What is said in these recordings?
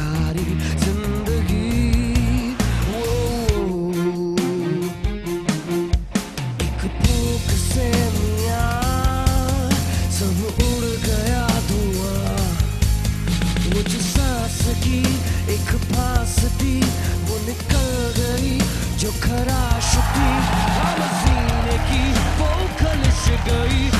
सारी ज़िंदगी। एक भूख से सब उड़ गया धुआँ। मुझ जो सांस की एक फांस थी, वो निकल गई जो खराश थी। हम जीने की वो खलिश गई।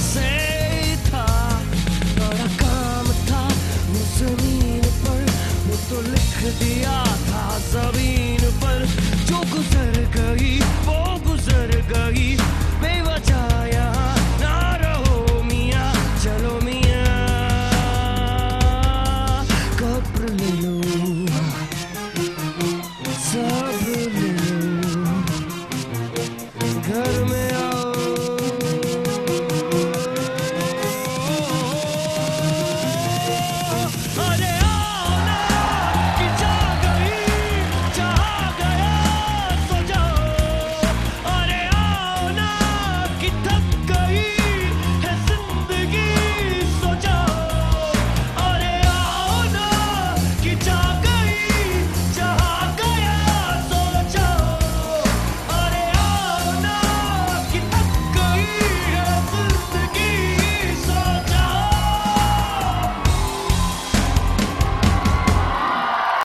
घर में